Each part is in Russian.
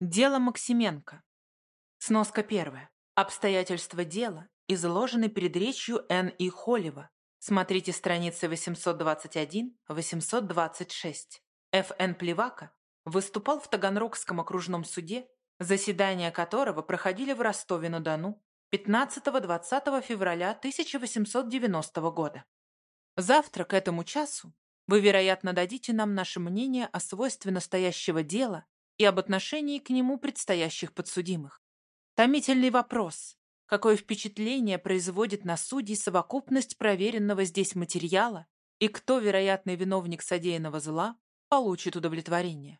Дело Максименко. Сноска первая. Обстоятельства дела изложены перед речью Н. И. Холева. Смотрите страницы 821-826. Ф. Н. Плевака выступал в Таганрогском окружном суде, заседания которого проходили в Ростове-на-Дону 15-20 февраля 1890 года. Завтра к этому часу вы, вероятно, дадите нам наше мнение о свойстве настоящего дела и об отношении к нему предстоящих подсудимых. Томительный вопрос, какое впечатление производит на судей совокупность проверенного здесь материала и кто, вероятный виновник содеянного зла, получит удовлетворение.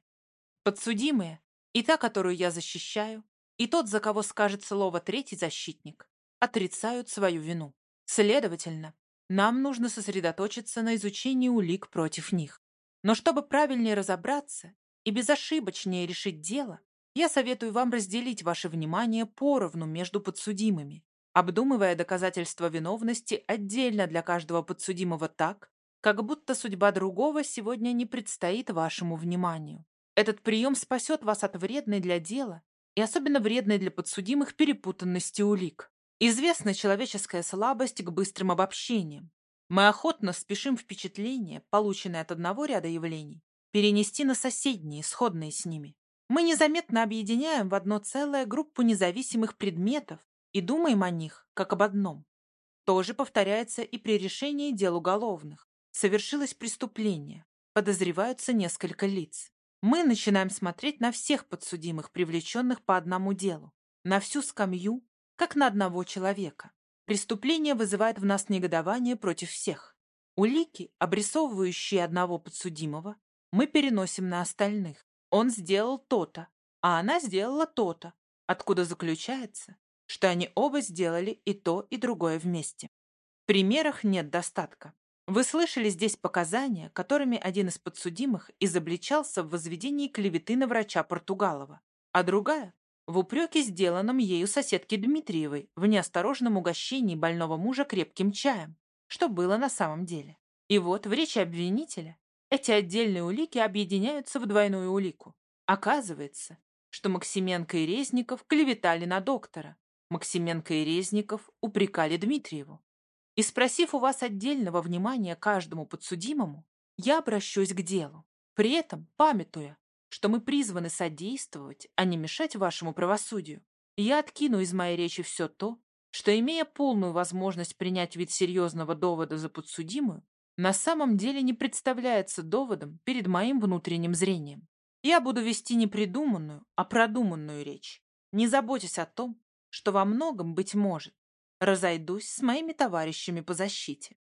Подсудимые, и та, которую я защищаю, и тот, за кого скажет слово третий защитник, отрицают свою вину. Следовательно, нам нужно сосредоточиться на изучении улик против них. Но чтобы правильнее разобраться и безошибочнее решить дело, я советую вам разделить ваше внимание поровну между подсудимыми, обдумывая доказательства виновности отдельно для каждого подсудимого так, как будто судьба другого сегодня не предстоит вашему вниманию. Этот прием спасет вас от вредной для дела и особенно вредной для подсудимых перепутанности улик. Известна человеческая слабость к быстрым обобщениям. Мы охотно спешим впечатление, полученное от одного ряда явлений, перенести на соседние, сходные с ними. Мы незаметно объединяем в одно целое группу независимых предметов и думаем о них, как об одном. То же повторяется и при решении дел уголовных. Совершилось преступление, подозреваются несколько лиц. Мы начинаем смотреть на всех подсудимых, привлеченных по одному делу, на всю скамью, как на одного человека. Преступление вызывает в нас негодование против всех. Улики, обрисовывающие одного подсудимого, мы переносим на остальных. Он сделал то-то, а она сделала то-то, откуда заключается, что они оба сделали и то, и другое вместе. В примерах нет достатка. Вы слышали здесь показания, которыми один из подсудимых изобличался в возведении клеветы на врача Португалова, а другая – в упреке, сделанном ею соседке Дмитриевой в неосторожном угощении больного мужа крепким чаем, что было на самом деле. И вот в речи обвинителя эти отдельные улики объединяются в двойную улику. Оказывается, что Максименко и Резников клеветали на доктора. Максименко и Резников упрекали Дмитриеву. И спросив у вас отдельного внимания каждому подсудимому, я обращусь к делу, при этом памятуя, что мы призваны содействовать, а не мешать вашему правосудию. Я откину из моей речи все то, что, имея полную возможность принять вид серьезного довода за подсудимую, на самом деле не представляется доводом перед моим внутренним зрением. Я буду вести не придуманную, а продуманную речь, не заботясь о том, что во многом, быть может, разойдусь с моими товарищами по защите.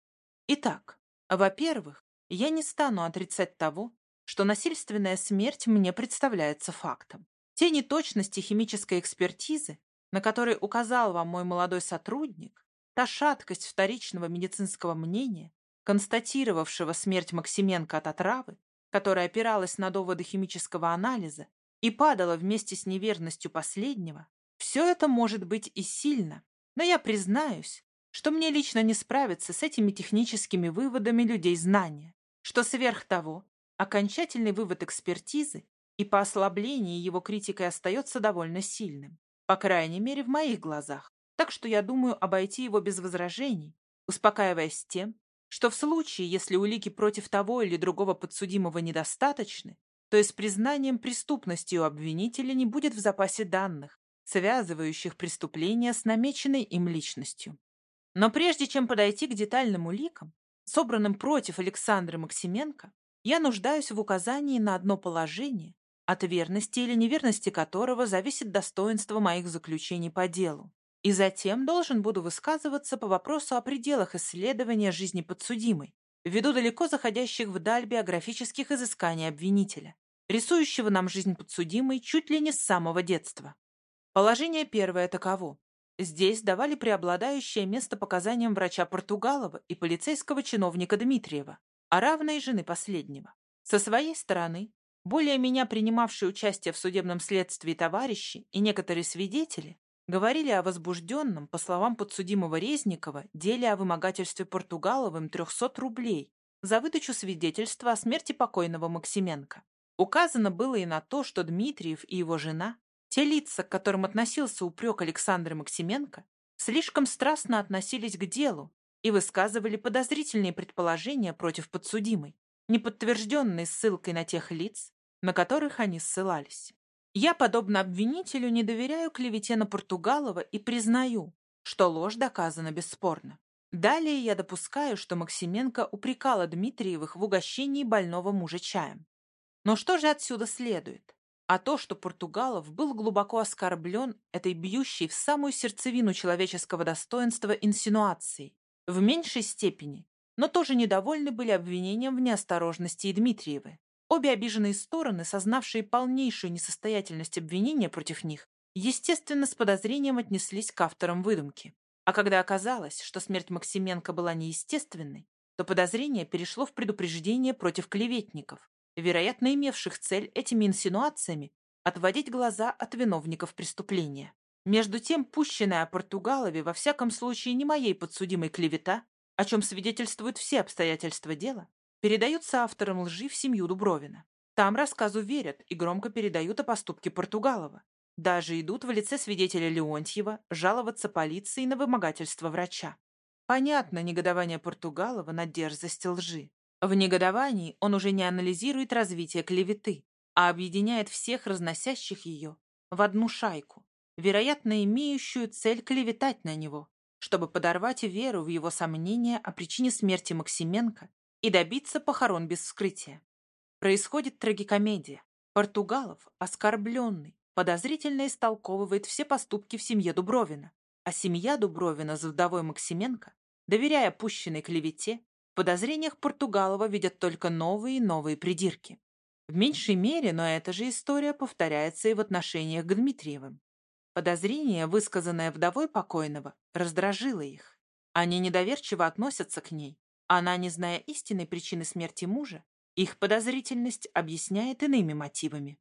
Итак, во-первых, я не стану отрицать того, что насильственная смерть мне представляется фактом. Те неточности химической экспертизы, на которые указал вам мой молодой сотрудник, та шаткость вторичного медицинского мнения, констатировавшего смерть Максименко от отравы, которая опиралась на доводы химического анализа и падала вместе с неверностью последнего, все это может быть и сильно, но я признаюсь, что мне лично не справиться с этими техническими выводами людей знания, что сверх того, окончательный вывод экспертизы и по ослаблении его критикой остается довольно сильным, по крайней мере в моих глазах, так что я думаю обойти его без возражений, успокаиваясь тем, что в случае, если улики против того или другого подсудимого недостаточны, то и с признанием преступности у обвинителя не будет в запасе данных, связывающих преступление с намеченной им личностью. Но прежде чем подойти к детальным уликам, собранным против Александры Максименко, я нуждаюсь в указании на одно положение, от верности или неверности которого зависит достоинство моих заключений по делу и затем должен буду высказываться по вопросу о пределах исследования жизни подсудимой, ввиду далеко заходящих вдаль биографических изысканий обвинителя, рисующего нам жизнь подсудимой чуть ли не с самого детства. Положение первое таково. Здесь давали преобладающее место показаниям врача Португалова и полицейского чиновника Дмитриева, а равной жены последнего. Со своей стороны, более меня принимавшие участие в судебном следствии товарищи и некоторые свидетели Говорили о возбужденном, по словам подсудимого Резникова, деле о вымогательстве Португаловым 300 рублей за выдачу свидетельства о смерти покойного Максименко. Указано было и на то, что Дмитриев и его жена Те лица, к которым относился упрек Александра Максименко, слишком страстно относились к делу и высказывали подозрительные предположения против подсудимой, не подтвержденные ссылкой на тех лиц, на которых они ссылались. Я, подобно обвинителю, не доверяю клевете на Португалова и признаю, что ложь доказана бесспорно. Далее я допускаю, что Максименко упрекала Дмитриевых в угощении больного мужа чаем. Но что же отсюда следует? А то, что Португалов был глубоко оскорблен этой бьющей в самую сердцевину человеческого достоинства инсинуацией, в меньшей степени, но тоже недовольны были обвинением в неосторожности и Дмитриевы. Обе обиженные стороны, сознавшие полнейшую несостоятельность обвинения против них, естественно, с подозрением отнеслись к авторам выдумки. А когда оказалось, что смерть Максименко была неестественной, то подозрение перешло в предупреждение против клеветников, вероятно, имевших цель этими инсинуациями отводить глаза от виновников преступления. Между тем, пущенная о Португалове во всяком случае не моей подсудимой клевета, о чем свидетельствуют все обстоятельства дела, передаются авторам лжи в семью Дубровина. Там рассказу верят и громко передают о поступке Португалова. Даже идут в лице свидетеля Леонтьева жаловаться полиции на вымогательство врача. Понятно негодование Португалова на дерзость лжи. В негодовании он уже не анализирует развитие клеветы, а объединяет всех разносящих ее в одну шайку, вероятно, имеющую цель клеветать на него, чтобы подорвать веру в его сомнения о причине смерти Максименко и добиться похорон без вскрытия. Происходит трагикомедия. Португалов, оскорбленный, подозрительно истолковывает все поступки в семье Дубровина, а семья Дубровина с вдовой Максименко, доверяя пущенной клевете, в подозрениях Португалова видят только новые и новые придирки. В меньшей мере, но эта же история повторяется и в отношениях к Дмитриевым. Подозрение, высказанное вдовой покойного, раздражило их. Они недоверчиво относятся к ней, она, не зная истинной причины смерти мужа, их подозрительность объясняет иными мотивами.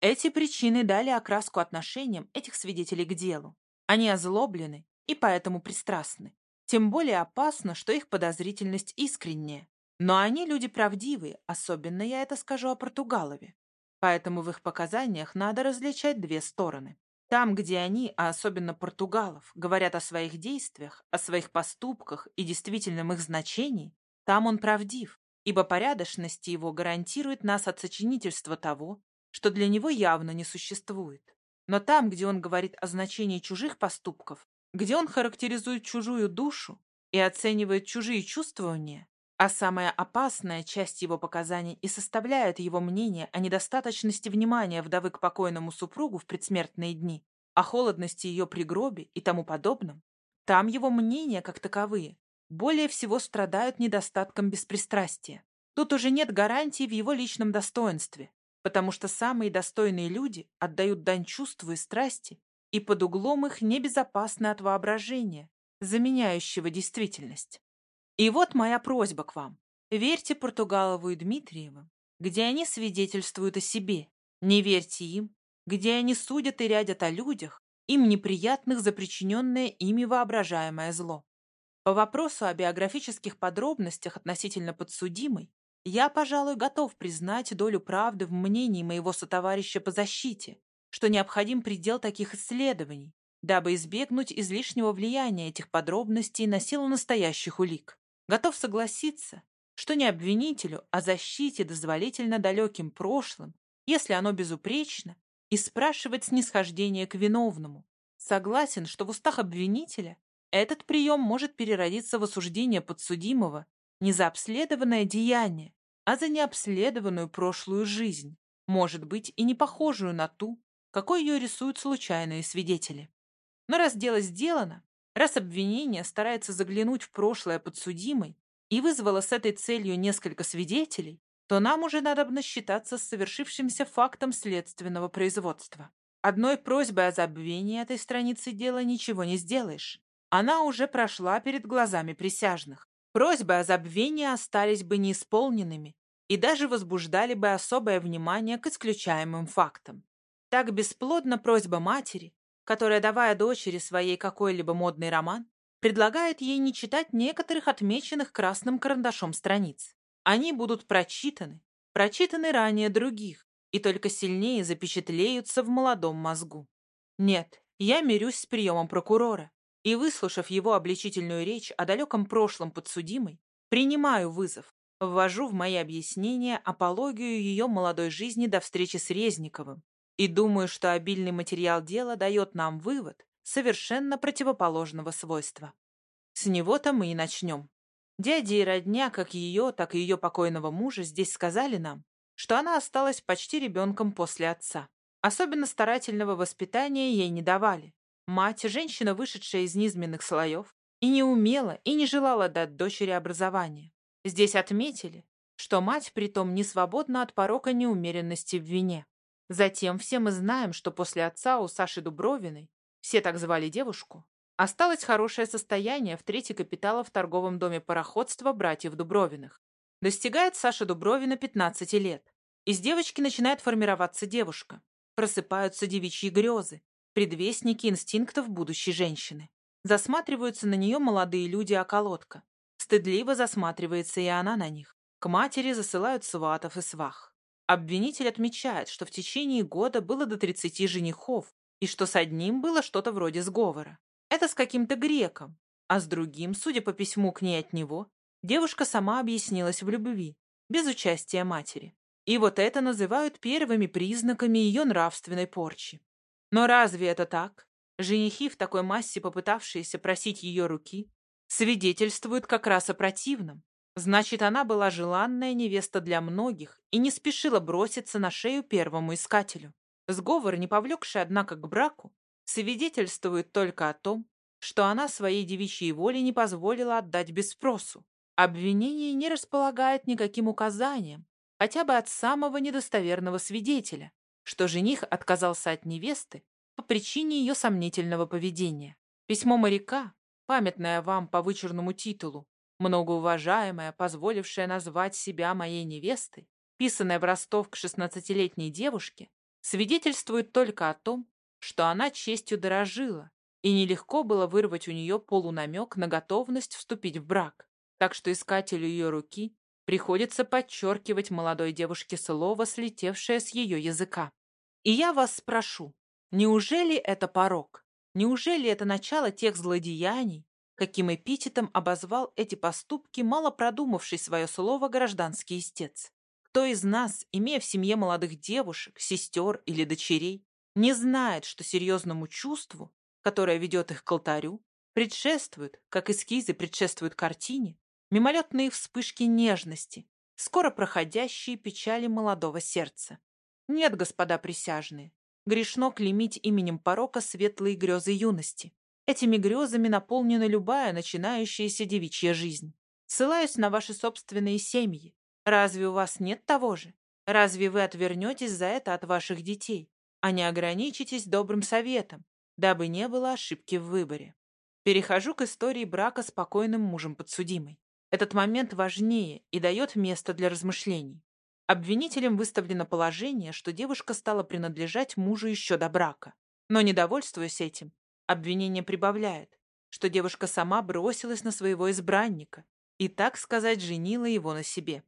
Эти причины дали окраску отношениям этих свидетелей к делу. Они озлоблены и поэтому пристрастны. Тем более опасно, что их подозрительность искренняя. Но они люди правдивые, особенно я это скажу о Португалове. Поэтому в их показаниях надо различать две стороны. Там, где они, а особенно португалов, говорят о своих действиях, о своих поступках и действительном их значении, там он правдив, ибо порядочность его гарантирует нас от сочинительства того, что для него явно не существует. Но там, где он говорит о значении чужих поступков, где он характеризует чужую душу и оценивает чужие чувствования, а самая опасная часть его показаний и составляет его мнение о недостаточности внимания вдовы к покойному супругу в предсмертные дни, о холодности ее при гробе и тому подобном, там его мнения, как таковые, более всего страдают недостатком беспристрастия. Тут уже нет гарантии в его личном достоинстве, потому что самые достойные люди отдают дань чувству и страсти, и под углом их небезопасны от воображения, заменяющего действительность. И вот моя просьба к вам. Верьте Португалову и Дмитриевым, где они свидетельствуют о себе. Не верьте им, где они судят и рядят о людях, им неприятных за причиненное ими воображаемое зло. По вопросу о биографических подробностях относительно подсудимой, я, пожалуй, готов признать долю правды в мнении моего сотоварища по защите, что необходим предел таких исследований, дабы избегнуть излишнего влияния этих подробностей на силу настоящих улик. Готов согласиться, что не обвинителю, а защите дозволительно далеким прошлым, если оно безупречно, и спрашивать снисхождение к виновному. Согласен, что в устах обвинителя этот прием может переродиться в осуждение подсудимого не за обследованное деяние, а за необследованную прошлую жизнь, может быть и не похожую на ту, какой ее рисуют случайные свидетели. Но раз дело сделано, Раз обвинение старается заглянуть в прошлое подсудимой и вызвало с этой целью несколько свидетелей, то нам уже надо считаться с совершившимся фактом следственного производства. Одной просьбой о забвении этой страницы дела ничего не сделаешь. Она уже прошла перед глазами присяжных. Просьбы о забвении остались бы неисполненными и даже возбуждали бы особое внимание к исключаемым фактам. Так бесплодна просьба матери, которая, давая дочери своей какой-либо модный роман, предлагает ей не читать некоторых отмеченных красным карандашом страниц. Они будут прочитаны, прочитаны ранее других, и только сильнее запечатлеются в молодом мозгу. Нет, я мирюсь с приемом прокурора и, выслушав его обличительную речь о далеком прошлом подсудимой, принимаю вызов, ввожу в мои объяснения апологию ее молодой жизни до встречи с Резниковым и думаю, что обильный материал дела дает нам вывод совершенно противоположного свойства. С него-то мы и начнем. Дядя и родня, как ее, так и ее покойного мужа, здесь сказали нам, что она осталась почти ребенком после отца. Особенно старательного воспитания ей не давали. Мать, женщина, вышедшая из низменных слоев, и не умела, и не желала дать дочери образование. Здесь отметили, что мать притом не свободна от порока неумеренности в вине. Затем все мы знаем, что после отца у Саши Дубровиной, все так звали девушку, осталось хорошее состояние в трети капитала в торговом доме пароходства братьев Дубровиных. Достигает Саша Дубровина 15 лет. Из девочки начинает формироваться девушка. Просыпаются девичьи грезы, предвестники инстинктов будущей женщины. Засматриваются на нее молодые люди-околотка. Стыдливо засматривается и она на них. К матери засылают сватов и свах. Обвинитель отмечает, что в течение года было до 30 женихов, и что с одним было что-то вроде сговора. Это с каким-то греком, а с другим, судя по письму к ней от него, девушка сама объяснилась в любви, без участия матери. И вот это называют первыми признаками ее нравственной порчи. Но разве это так? Женихи, в такой массе попытавшиеся просить ее руки, свидетельствуют как раз о противном. Значит, она была желанная невеста для многих и не спешила броситься на шею первому искателю. Сговор, не повлекший, однако, к браку, свидетельствует только о том, что она своей девичьей воле не позволила отдать без спросу. Обвинение не располагает никаким указанием, хотя бы от самого недостоверного свидетеля, что жених отказался от невесты по причине ее сомнительного поведения. Письмо моряка, памятное вам по вычурному титулу, многоуважаемая, позволившая назвать себя моей невестой, писанная в Ростов к шестнадцатилетней девушке, свидетельствует только о том, что она честью дорожила, и нелегко было вырвать у нее полунамек на готовность вступить в брак, так что искателю ее руки приходится подчеркивать молодой девушке слово, слетевшее с ее языка. И я вас спрошу, неужели это порог? Неужели это начало тех злодеяний, каким эпитетом обозвал эти поступки мало продумавший свое слово гражданский истец. Кто из нас, имея в семье молодых девушек, сестер или дочерей, не знает, что серьезному чувству, которое ведет их к алтарю, предшествуют, как эскизы предшествуют картине, мимолетные вспышки нежности, скоро проходящие печали молодого сердца. Нет, господа присяжные, грешно клеймить именем порока светлые грезы юности. Этими грезами наполнена любая начинающаяся девичья жизнь. Ссылаюсь на ваши собственные семьи. Разве у вас нет того же? Разве вы отвернетесь за это от ваших детей, а не ограничитесь добрым советом, дабы не было ошибки в выборе? Перехожу к истории брака с покойным мужем подсудимой. Этот момент важнее и дает место для размышлений. Обвинителем выставлено положение, что девушка стала принадлежать мужу еще до брака. Но, недовольствуясь этим, Обвинение прибавляет, что девушка сама бросилась на своего избранника и, так сказать, женила его на себе.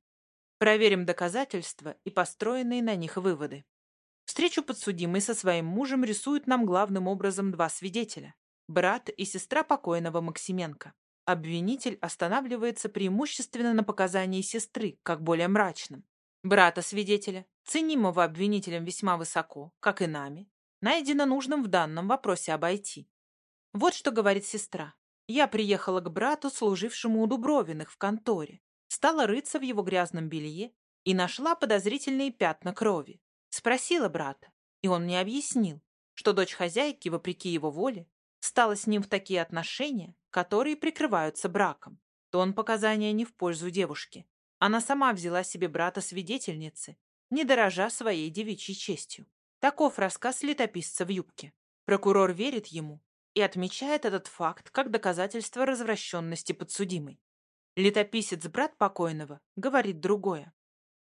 Проверим доказательства и построенные на них выводы. Встречу подсудимой со своим мужем рисуют нам главным образом два свидетеля – брат и сестра покойного Максименко. Обвинитель останавливается преимущественно на показании сестры, как более мрачном. Брата-свидетеля, ценимого обвинителем весьма высоко, как и нами, найдено нужным в данном вопросе обойти. Вот что говорит сестра. Я приехала к брату, служившему у Дубровиных в конторе, стала рыться в его грязном белье и нашла подозрительные пятна крови. Спросила брата, и он мне объяснил, что дочь хозяйки, вопреки его воле, стала с ним в такие отношения, которые прикрываются браком. Тон показания не в пользу девушки. Она сама взяла себе брата свидетельницы, не дорожа своей девичьей честью. Таков рассказ летописца в юбке. Прокурор верит ему и отмечает этот факт как доказательство развращенности подсудимой. Летописец, брат покойного, говорит другое.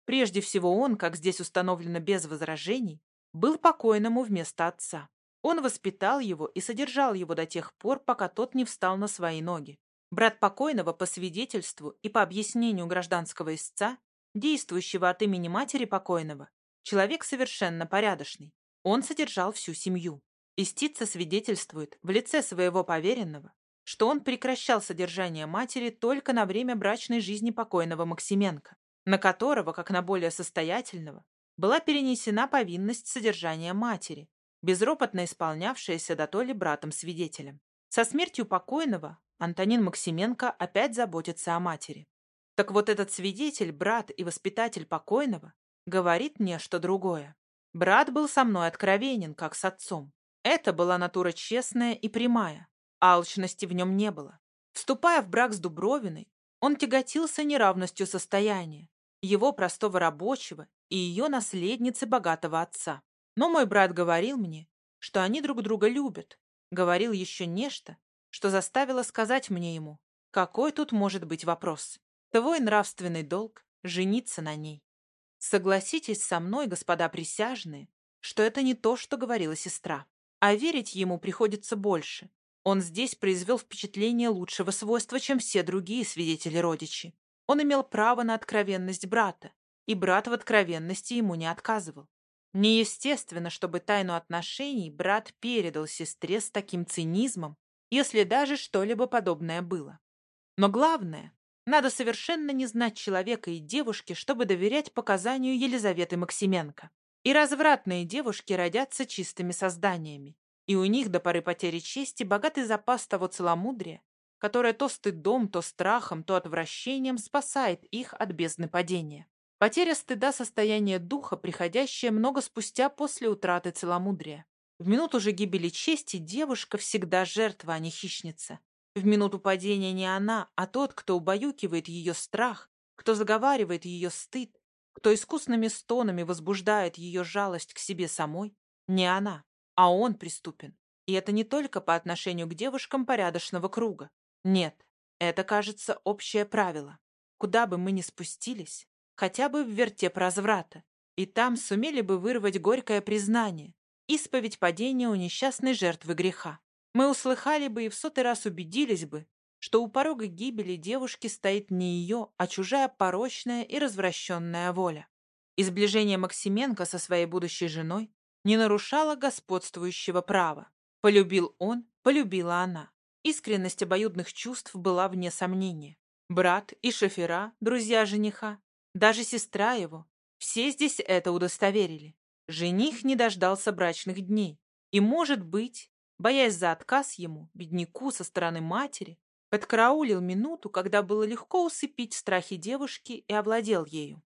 Прежде всего он, как здесь установлено без возражений, был покойному вместо отца. Он воспитал его и содержал его до тех пор, пока тот не встал на свои ноги. Брат покойного по свидетельству и по объяснению гражданского истца, действующего от имени матери покойного, Человек совершенно порядочный. Он содержал всю семью. Истица свидетельствует в лице своего поверенного, что он прекращал содержание матери только на время брачной жизни покойного Максименко, на которого, как на более состоятельного, была перенесена повинность содержания матери, безропотно исполнявшаяся дотоле братом-свидетелем. Со смертью покойного Антонин Максименко опять заботится о матери. Так вот этот свидетель, брат и воспитатель покойного, говорит мне, что другое. Брат был со мной откровенен, как с отцом. Это была натура честная и прямая, алчности в нем не было. Вступая в брак с Дубровиной, он тяготился неравностью состояния, его простого рабочего и ее наследницы богатого отца. Но мой брат говорил мне, что они друг друга любят, говорил еще нечто, что заставило сказать мне ему, какой тут может быть вопрос. Твой нравственный долг — жениться на ней. Согласитесь со мной, господа присяжные, что это не то, что говорила сестра. А верить ему приходится больше. Он здесь произвел впечатление лучшего свойства, чем все другие свидетели-родичи. Он имел право на откровенность брата, и брат в откровенности ему не отказывал. Неестественно, чтобы тайну отношений брат передал сестре с таким цинизмом, если даже что-либо подобное было. Но главное, надо совершенно не знать человека и девушки, чтобы доверять показанию Елизаветы Максименко. И развратные девушки родятся чистыми созданиями, и у них до поры потери чести богатый запас того целомудрия, которое то стыдом, то страхом, то отвращением спасает их от бездны падения. Потеря стыда – состояние духа, приходящее много спустя после утраты целомудрия. В минуту же гибели чести девушка всегда жертва, а не хищница. В минуту падения не она, а тот, кто убаюкивает ее страх, кто заговаривает ее стыд, кто искусными стонами возбуждает ее жалость к себе самой, не она, а он преступен. И это не только по отношению к девушкам порядочного круга. Нет, это, кажется, общее правило. Куда бы мы ни спустились, хотя бы в вертеп разврата, и там сумели бы вырвать горькое признание, исповедь падения у несчастной жертвы греха. Мы услыхали бы и в сотый раз убедились бы, что у порога гибели девушки стоит не ее, а чужая порочная и развращенная воля. Изближение Максименко со своей будущей женой не нарушало господствующего права. Полюбил он, полюбила она. Искренность обоюдных чувств была вне сомнения. Брат и шофера, друзья жениха, даже сестра его. Все здесь это удостоверили. Жених не дождался брачных дней. И, может быть, боясь за отказ ему, бедняку со стороны матери, подкараулил минуту, когда было легко усыпить страхи девушки и овладел ею.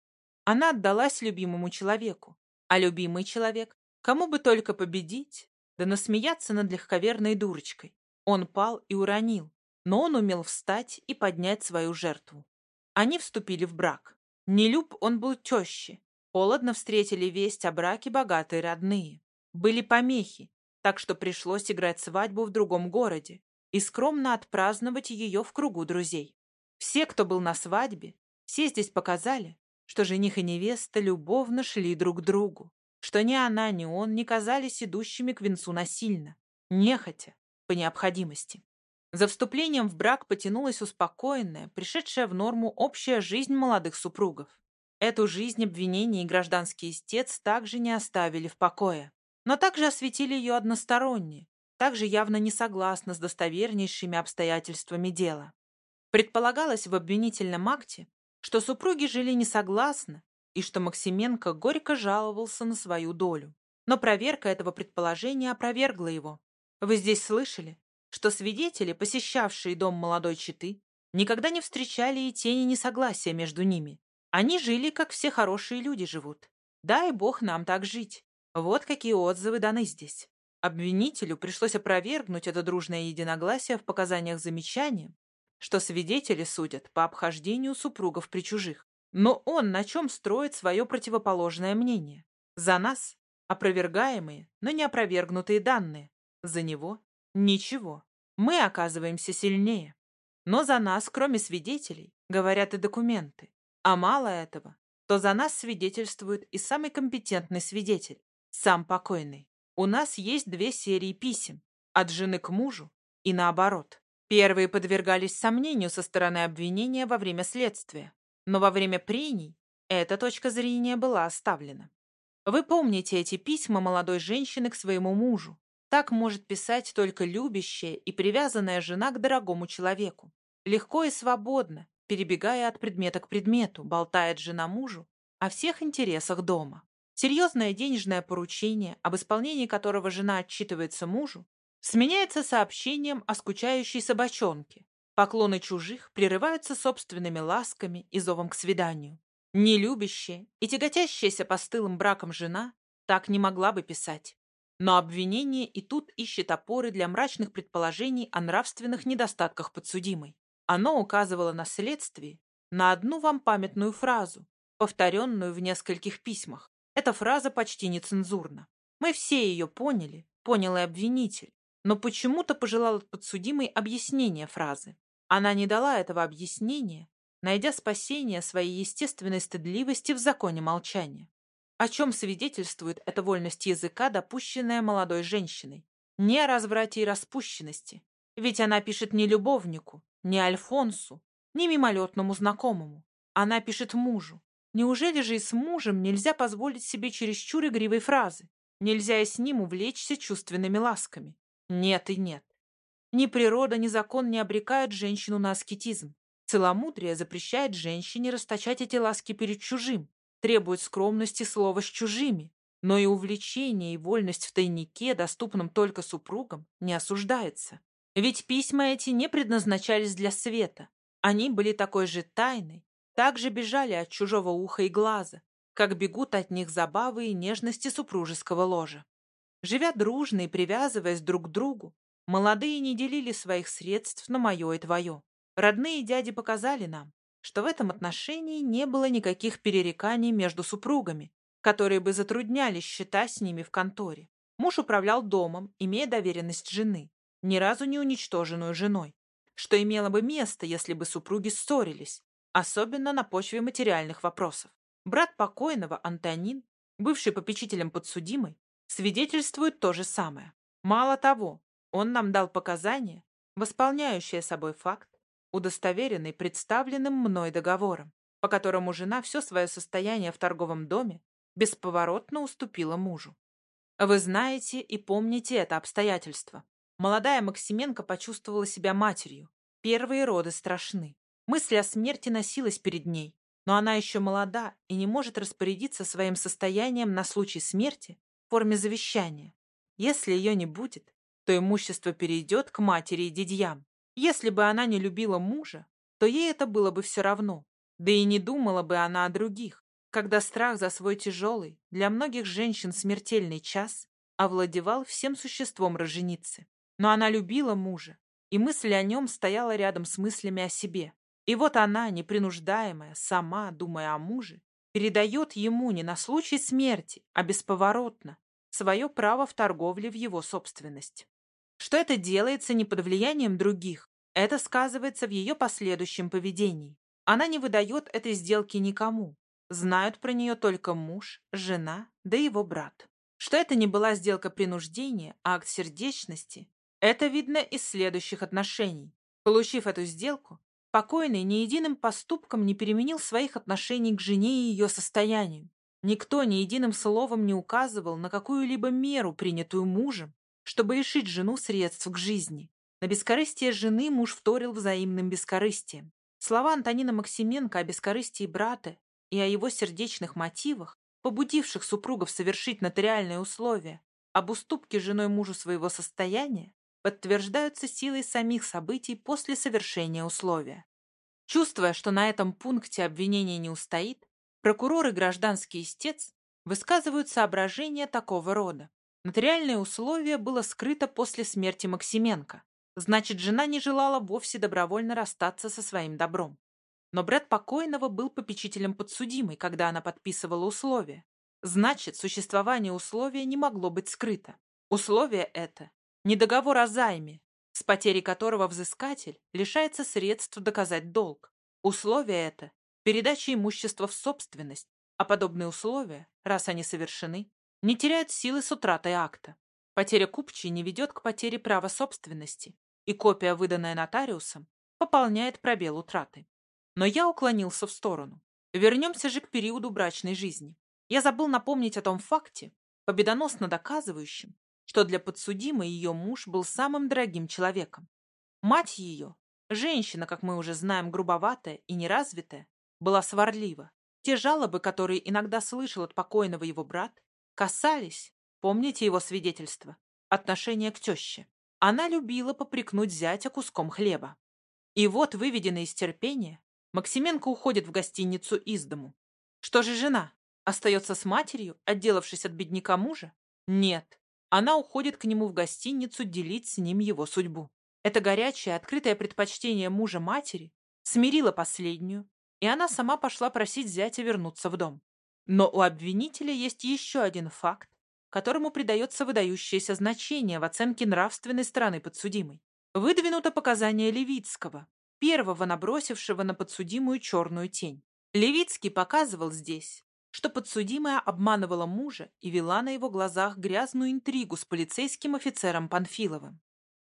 Она отдалась любимому человеку, а любимый человек, кому бы только победить, да насмеяться над легковерной дурочкой. Он пал и уронил, но он умел встать и поднять свою жертву. Они вступили в брак. Нелюб он был теще. Холодно встретили весть о браке богатые родные. Были помехи, так что пришлось играть свадьбу в другом городе и скромно отпраздновать ее в кругу друзей. Все, кто был на свадьбе, все здесь показали, что жених и невеста любовно шли друг к другу, что ни она, ни он не казались идущими к венцу насильно, нехотя, по необходимости. За вступлением в брак потянулась успокоенная, пришедшая в норму общая жизнь молодых супругов. Эту жизнь обвинения и гражданский истец также не оставили в покое, но также осветили ее односторонне, также явно не согласно с достовернейшими обстоятельствами дела. Предполагалось в обвинительном акте, что супруги жили несогласно и что Максименко горько жаловался на свою долю. Но проверка этого предположения опровергла его. Вы здесь слышали, что свидетели, посещавшие дом молодой четы, никогда не встречали и тени несогласия между ними. Они жили, как все хорошие люди живут. Дай бог нам так жить. Вот какие отзывы даны здесь. Обвинителю пришлось опровергнуть это дружное единогласие в показаниях замечанием, что свидетели судят по обхождению супругов при чужих. Но он на чем строит свое противоположное мнение? За нас опровергаемые, но не опровергнутые данные. За него Ничего, мы оказываемся сильнее. Но за нас, кроме свидетелей, говорят и документы. А мало этого, то за нас свидетельствует и самый компетентный свидетель, сам покойный. У нас есть две серии писем, от жены к мужу и наоборот. Первые подвергались сомнению со стороны обвинения во время следствия, но во время прений эта точка зрения была оставлена. Вы помните эти письма молодой женщины к своему мужу, Так может писать только любящая и привязанная жена к дорогому человеку. Легко и свободно, перебегая от предмета к предмету, болтает жена мужу о всех интересах дома. Серьезное денежное поручение, об исполнении которого жена отчитывается мужу, сменяется сообщением о скучающей собачонке. Поклоны чужих прерываются собственными ласками и зовом к свиданию. Нелюбящая и тяготящаяся постылым браком жена так не могла бы писать. Но обвинение и тут ищет опоры для мрачных предположений о нравственных недостатках подсудимой. Оно указывало на следствие на одну вам памятную фразу, повторенную в нескольких письмах. Эта фраза почти нецензурна. Мы все ее поняли, понял и обвинитель, но почему-то пожелал от подсудимой объяснения фразы. Она не дала этого объяснения, найдя спасение своей естественной стыдливости в законе молчания. О чем свидетельствует эта вольность языка, допущенная молодой женщиной? Не о разврате и распущенности. Ведь она пишет не любовнику, не Альфонсу, не мимолетному знакомому. Она пишет мужу. Неужели же и с мужем нельзя позволить себе чересчур игривой фразы? Нельзя и с ним увлечься чувственными ласками? Нет и нет. Ни природа, ни закон не обрекают женщину на аскетизм. Целомудрие запрещает женщине расточать эти ласки перед чужим, требует скромности слова с чужими, но и увлечение и вольность в тайнике, доступном только супругам, не осуждается. Ведь письма эти не предназначались для света. Они были такой же тайной, так же бежали от чужого уха и глаза, как бегут от них забавы и нежности супружеского ложа. Живя дружно и привязываясь друг к другу, молодые не делили своих средств на мое и твое. Родные дяди показали нам, что в этом отношении не было никаких перереканий между супругами, которые бы затрудняли счета с ними в конторе. Муж управлял домом, имея доверенность жены, ни разу не уничтоженную женой, что имело бы место, если бы супруги ссорились, особенно на почве материальных вопросов. Брат покойного, Антонин, бывший попечителем подсудимой, свидетельствует то же самое. Мало того, он нам дал показания, восполняющие собой факт, удостоверенный представленным мной договором, по которому жена все свое состояние в торговом доме бесповоротно уступила мужу. Вы знаете и помните это обстоятельство. Молодая Максименко почувствовала себя матерью. Первые роды страшны. Мысль о смерти носилась перед ней, но она еще молода и не может распорядиться своим состоянием на случай смерти в форме завещания. Если ее не будет, то имущество перейдет к матери и дядьям. Если бы она не любила мужа, то ей это было бы все равно. Да и не думала бы она о других, когда страх за свой тяжелый, для многих женщин смертельный час овладевал всем существом роженицы. Но она любила мужа, и мысль о нем стояла рядом с мыслями о себе. И вот она, непринуждаемая, сама, думая о муже, передает ему не на случай смерти, а бесповоротно свое право в торговле в его собственность. Что это делается не под влиянием других, это сказывается в ее последующем поведении. Она не выдает этой сделки никому. Знают про нее только муж, жена, да его брат. Что это не была сделка принуждения, а акт сердечности, это видно из следующих отношений. Получив эту сделку, покойный ни единым поступком не переменил своих отношений к жене и ее состоянию. Никто ни единым словом не указывал на какую-либо меру, принятую мужем, чтобы лишить жену средств к жизни. На бескорыстие жены муж вторил взаимным бескорыстием. Слова Антонина Максименко о бескорыстии брата и о его сердечных мотивах, побудивших супругов совершить нотариальные условия об уступке женой мужу своего состояния, подтверждаются силой самих событий после совершения условия. Чувствуя, что на этом пункте обвинение не устоит, прокурор и гражданский истец высказывают соображения такого рода. Нотариальное условие было скрыто после смерти Максименко, Значит, жена не желала вовсе добровольно расстаться со своим добром. Но брат покойного был попечителем подсудимой, когда она подписывала условия. Значит, существование условия не могло быть скрыто. Условие это – не договор о займе, с потерей которого взыскатель лишается средств доказать долг. Условие это – передача имущества в собственность, а подобные условия, раз они совершены, не теряют силы с утратой акта. Потеря купчей не ведет к потере права собственности, и копия, выданная нотариусом, пополняет пробел утраты. Но я уклонился в сторону. Вернемся же к периоду брачной жизни. Я забыл напомнить о том факте, победоносно доказывающем, что для подсудимой ее муж был самым дорогим человеком. Мать ее, женщина, как мы уже знаем, грубоватая и неразвитая, была сварлива. Те жалобы, которые иногда слышал от покойного его брат, касались, помните его свидетельство, отношения к теще. Она любила попрекнуть зятя куском хлеба. И вот, выведенный из терпения, Максименко уходит в гостиницу из дому. Что же жена? Остается с матерью, отделавшись от бедняка мужа? Нет. Она уходит к нему в гостиницу делить с ним его судьбу. Это горячее, открытое предпочтение мужа матери смирило последнюю, и она сама пошла просить зятя вернуться в дом. Но у обвинителя есть еще один факт, которому придается выдающееся значение в оценке нравственной стороны подсудимой. Выдвинуто показание Левицкого, первого набросившего на подсудимую черную тень. Левицкий показывал здесь, что подсудимая обманывала мужа и вела на его глазах грязную интригу с полицейским офицером Панфиловым.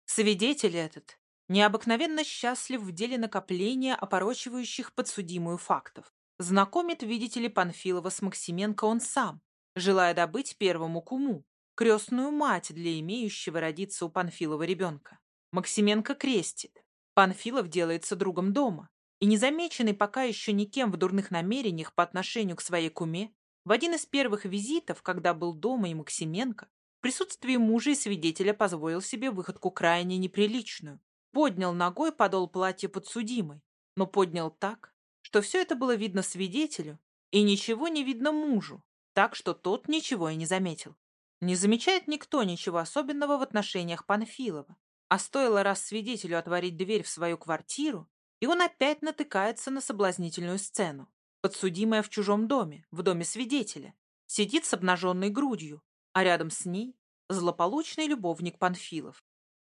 Свидетель этот необыкновенно счастлив в деле накопления опорочивающих подсудимую фактов. Знакомит, видите ли, Панфилова с Максименко он сам, желая добыть первому куму, крестную мать для имеющего родиться у Панфилова ребенка. Максименко крестит. Панфилов делается другом дома. И незамеченный пока еще никем в дурных намерениях по отношению к своей куме, в один из первых визитов, когда был дома и Максименко, в присутствии мужа и свидетеля позволил себе выходку крайне неприличную. Поднял ногой подол платья подсудимой, но поднял так, что все это было видно свидетелю, и ничего не видно мужу, так что тот ничего и не заметил. Не замечает никто ничего особенного в отношениях Панфилова. А стоило раз свидетелю отворить дверь в свою квартиру, и он опять натыкается на соблазнительную сцену. Подсудимая в чужом доме, в доме свидетеля, сидит с обнаженной грудью, а рядом с ней злополучный любовник Панфилов.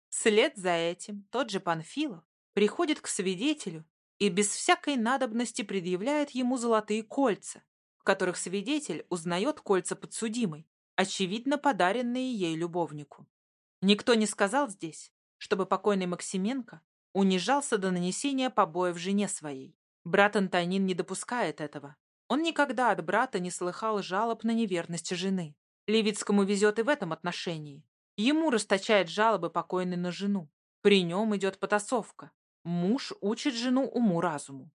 Вслед за этим тот же Панфилов приходит к свидетелю и без всякой надобности предъявляет ему золотые кольца, в которых свидетель узнает кольца подсудимой, очевидно подаренные ей любовнику. Никто не сказал здесь, чтобы покойный Максименко унижался до нанесения побоев жене своей. Брат Антонин не допускает этого. Он никогда от брата не слыхал жалоб на неверность жены. Левицкому везет и в этом отношении. Ему расточает жалобы покойный на жену. При нем идет потасовка. Муж учит жену уму-разуму.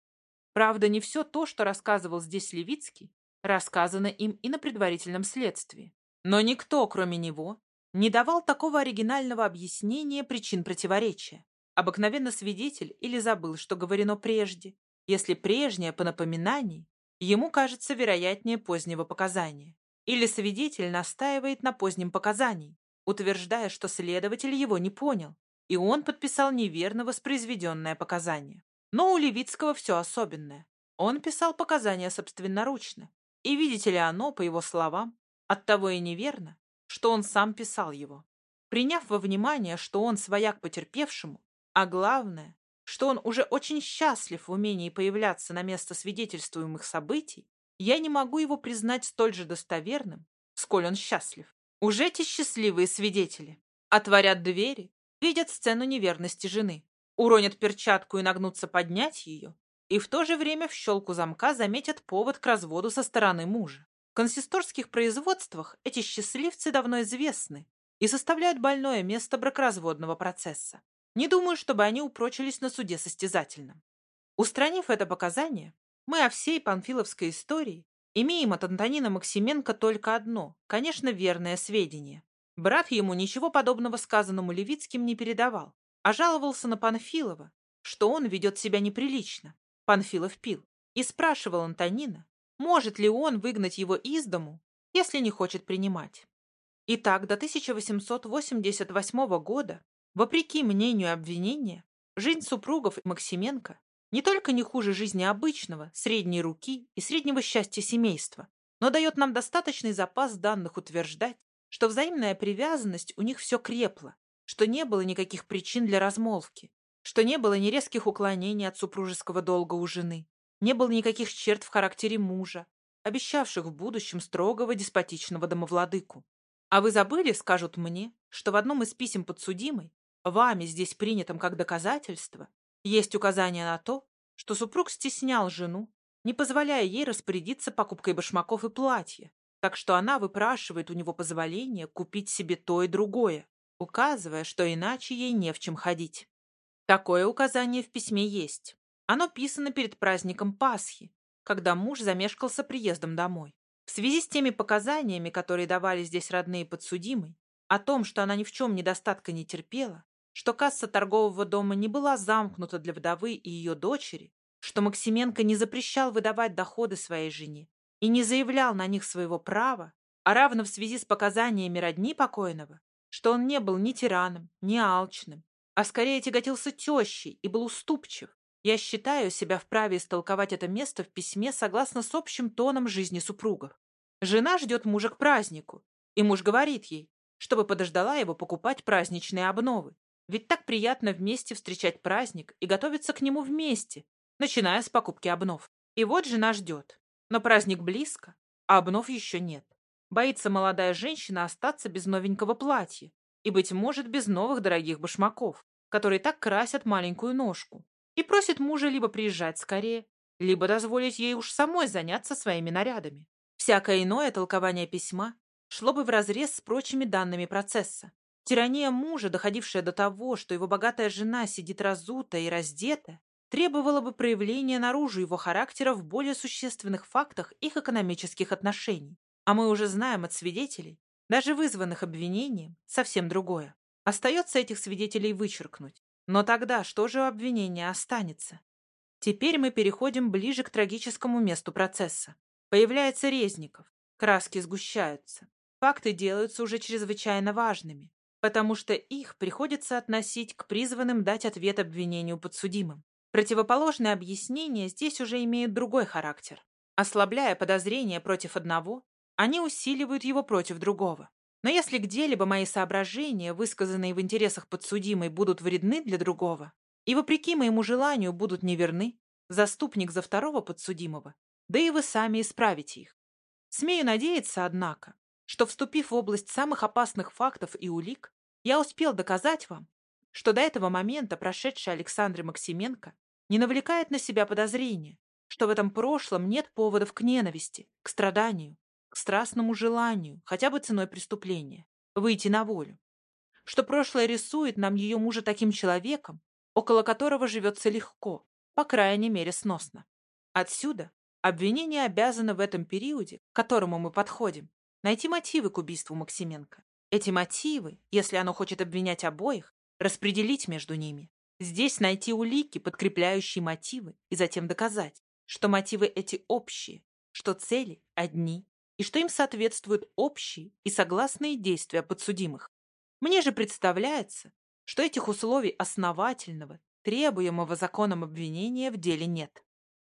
Правда, не все то, что рассказывал здесь Левицкий, рассказано им и на предварительном следствии. Но никто, кроме него, не давал такого оригинального объяснения причин противоречия. Обыкновенно свидетель или забыл, что говорено прежде, если прежнее по напоминанию, ему кажется вероятнее позднего показания. Или свидетель настаивает на позднем показании, утверждая, что следователь его не понял, и он подписал неверно воспроизведенное показание. Но у Левицкого все особенное. Он писал показания собственноручно, и видите ли оно, по его словам, оттого и неверно, что он сам писал его. Приняв во внимание, что он свояк потерпевшему, а главное, что он уже очень счастлив в умении появляться на место свидетельствуемых событий, я не могу его признать столь же достоверным, сколь он счастлив. Уже эти счастливые свидетели отворят двери, видят сцену неверности жены, уронят перчатку и нагнутся поднять ее, и в то же время в щелку замка заметят повод к разводу со стороны мужа. В консисторских производствах эти счастливцы давно известны и составляют больное место бракоразводного процесса. Не думаю, чтобы они упрочились на суде состязательном. Устранив это показание, мы о всей панфиловской истории имеем от Антонина Максименко только одно, конечно, верное сведение. Брат ему ничего подобного сказанному Левицким не передавал, а жаловался на Панфилова, что он ведет себя неприлично. Панфилов пил и спрашивал Антонина, может ли он выгнать его из дому, если не хочет принимать. Итак, до 1888 года, вопреки мнению обвинения, жизнь супругов Максименко не только не хуже жизни обычного, средней руки и среднего счастья семейства, но дает нам достаточный запас данных утверждать, что взаимная привязанность у них все крепла, что не было никаких причин для размолвки, что не было ни резких уклонений от супружеского долга у жены, не было никаких черт в характере мужа, обещавших в будущем строгого деспотичного домовладыку. А вы забыли, скажут мне, что в одном из писем подсудимой, вами здесь принятом как доказательство, есть указание на то, что супруг стеснял жену, не позволяя ей распорядиться покупкой башмаков и платья, так что она выпрашивает у него позволения купить себе то и другое, указывая, что иначе ей не в чем ходить. Такое указание в письме есть. Оно писано перед праздником Пасхи, когда муж замешкался приездом домой. В связи с теми показаниями, которые давали здесь родные подсудимой, о том, что она ни в чем недостатка не терпела, что касса торгового дома не была замкнута для вдовы и ее дочери, что Максименко не запрещал выдавать доходы своей жене и не заявлял на них своего права, а равно в связи с показаниями родни покойного, что он не был ни тираном, ни алчным, а скорее тяготился тещей и был уступчив, я считаю себя вправе истолковать это место в письме согласно с общим тоном жизни супругов. Жена ждет мужа к празднику, и муж говорит ей, чтобы подождала его покупать праздничные обновы. Ведь так приятно вместе встречать праздник и готовиться к нему вместе, начиная с покупки обнов. И вот жена ждет. Но праздник близко, а обнов еще нет. Боится молодая женщина остаться без новенького платья и, быть может, без новых дорогих башмаков, которые так красят маленькую ножку и просит мужа либо приезжать скорее, либо дозволить ей уж самой заняться своими нарядами. Всякое иное толкование письма шло бы вразрез с прочими данными процесса. Тирания мужа, доходившая до того, что его богатая жена сидит разутая и раздетая, требовала бы проявления наружу его характера в более существенных фактах их экономических отношений. А мы уже знаем от свидетелей, даже вызванных обвинением, совсем другое. Остается этих свидетелей вычеркнуть. Но тогда что же у обвинения останется? Теперь мы переходим ближе к трагическому месту процесса. Появляется Резников. Краски сгущаются. Факты делаются уже чрезвычайно важными, потому что их приходится относить к призванным дать ответ обвинению подсудимым. Противоположные объяснения здесь уже имеют другой характер. Ослабляя подозрения против одного, они усиливают его против другого. Но если где-либо мои соображения, высказанные в интересах подсудимой, будут вредны для другого, и вопреки моему желанию будут неверны, заступник за второго подсудимого, да и вы сами исправите их. Смею надеяться, однако, что, вступив в область самых опасных фактов и улик, я успел доказать вам, что до этого момента прошедший Александр Максименко не навлекает на себя подозрения, что в этом прошлом нет поводов к ненависти, к страданию, к страстному желанию, хотя бы ценой преступления, выйти на волю. Что прошлое рисует нам ее мужа таким человеком, около которого живется легко, по крайней мере сносно. Отсюда обвинение обязано в этом периоде, к которому мы подходим, найти мотивы к убийству Максименко. Эти мотивы, если оно хочет обвинять обоих, распределить между ними. Здесь найти улики, подкрепляющие мотивы, и затем доказать, что мотивы эти общие, что цели одни и что им соответствуют общие и согласные действия подсудимых. Мне же представляется, что этих условий основательного, требуемого законом обвинения в деле нет.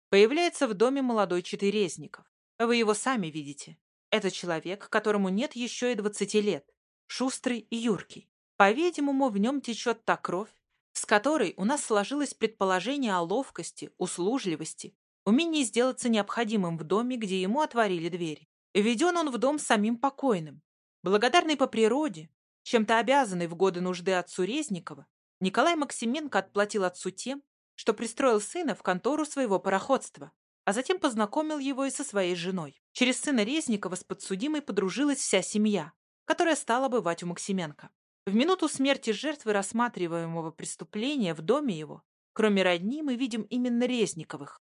Появляется в доме молодой Четырезников. Вы его сами видите. Это человек, которому нет еще и двадцати лет, шустрый и юркий. По-видимому, в нем течет та кровь, с которой у нас сложилось предположение о ловкости, услужливости, умении сделаться необходимым в доме, где ему отворили двери. Введен он в дом самим покойным. Благодарный по природе, чем-то обязанный в годы нужды отцу Резникова, Николай Максименко отплатил отцу тем, что пристроил сына в контору своего пароходства, а затем познакомил его и со своей женой. Через сына Резникова с подсудимой подружилась вся семья, которая стала бывать у Максименко. В минуту смерти жертвы рассматриваемого преступления в доме его, кроме родни, мы видим именно Резниковых.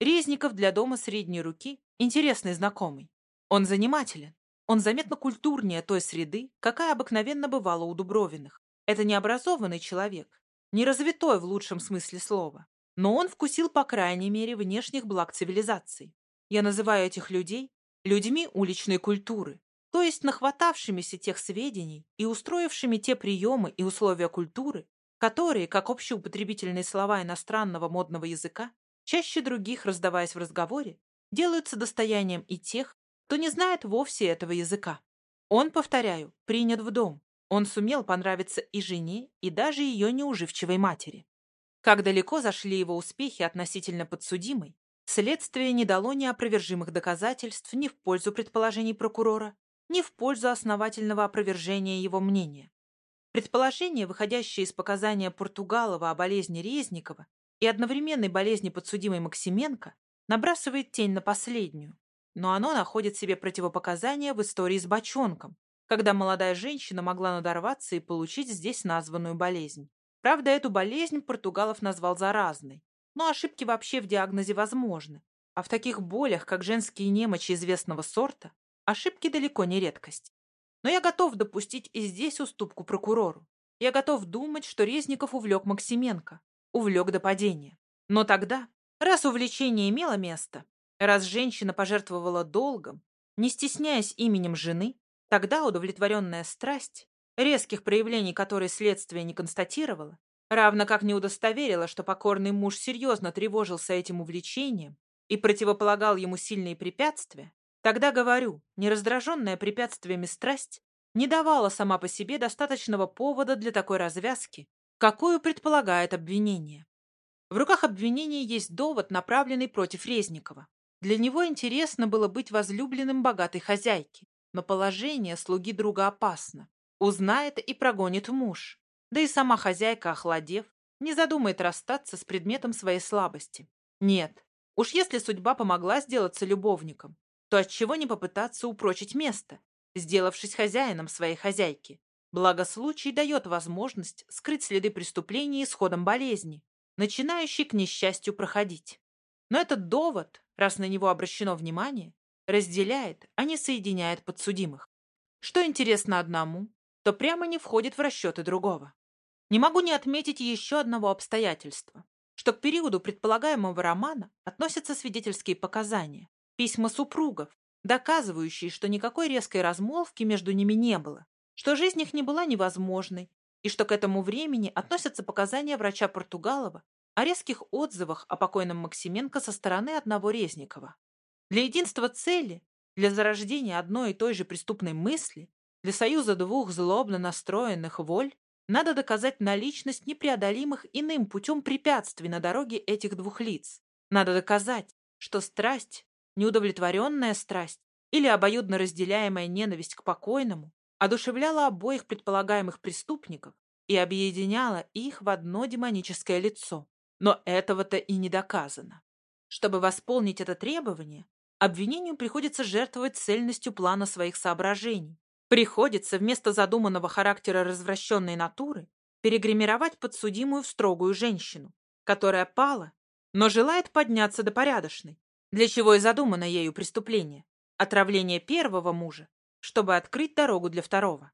Резников для дома средней руки – интересный знакомый. Он занимателен. Он заметно культурнее той среды, какая обыкновенно бывала у Дубровиных. Это необразованный человек, не развитой в лучшем смысле слова. Но он вкусил, по крайней мере, внешних благ цивилизации. Я называю этих людей людьми уличной культуры, то есть нахватавшимися тех сведений и устроившими те приемы и условия культуры, которые, как общеупотребительные слова иностранного модного языка, чаще других, раздаваясь в разговоре, делаются достоянием и тех, кто не знает вовсе этого языка. Он, повторяю, принят в дом. Он сумел понравиться и жене, и даже ее неуживчивой матери. Как далеко зашли его успехи относительно подсудимой, следствие не дало неопровержимых доказательств ни в пользу предположений прокурора, ни в пользу основательного опровержения его мнения. Предположение, выходящее из показания Португалова о болезни Резникова и одновременной болезни подсудимой Максименко, набрасывает тень на последнюю, но оно находит себе противопоказания в истории с бочонком, когда молодая женщина могла надорваться и получить здесь названную болезнь. Правда, эту болезнь Португалов назвал заразной, но ошибки вообще в диагнозе возможны. А в таких болях, как женские немочи известного сорта, ошибки далеко не редкость. Но я готов допустить и здесь уступку прокурору. Я готов думать, что Резников увлек Максименко, увлек до падения. Но тогда, раз увлечение имело место, раз женщина пожертвовала долгом, не стесняясь именем жены, тогда удовлетворенная страсть, резких проявлений которой следствие не констатировало, равно как не удостоверила, что покорный муж серьезно тревожился этим увлечением и противополагал ему сильные препятствия, тогда, говорю, нераздраженная препятствиями страсть не давала сама по себе достаточного повода для такой развязки, какую предполагает обвинение. В руках обвинения есть довод, направленный против Резникова. Для него интересно было быть возлюбленным богатой хозяйки, но положение слуги друга опасно. Узнает и прогонит муж. Да и сама хозяйка, охладев, не задумает расстаться с предметом своей слабости. Нет, уж если судьба помогла сделаться любовником, то отчего не попытаться упрочить место, сделавшись хозяином своей хозяйки. Благо случай дает возможность скрыть следы преступления исходом болезни, начинающей к несчастью проходить. Но этот довод, раз на него обращено внимание, разделяет, а не соединяет подсудимых. Что интересно одному, то прямо не входит в расчеты другого. Не могу не отметить еще одного обстоятельства, что к периоду предполагаемого романа относятся свидетельские показания, письма супругов, доказывающие, что никакой резкой размолвки между ними не было, что жизнь их не была невозможной, и что к этому времени относятся показания врача Португалова о резких отзывах о покойном Максименко со стороны одного Резникова. Для единства цели, для зарождения одной и той же преступной мысли, для союза двух злобно настроенных воль, надо доказать наличность непреодолимых иным путем препятствий на дороге этих двух лиц. Надо доказать, что страсть неудовлетворенная страсть или обоюдно разделяемая ненависть к покойному одушевляла обоих предполагаемых преступников и объединяла их в одно демоническое лицо. Но этого-то и не доказано. Чтобы восполнить это требование, обвинению приходится жертвовать цельностью плана своих соображений. Приходится вместо задуманного характера развращенной натуры перегримировать подсудимую в строгую женщину, которая пала, но желает подняться до порядочной, для чего и задумано ею преступление – отравление первого мужа, чтобы открыть дорогу для второго.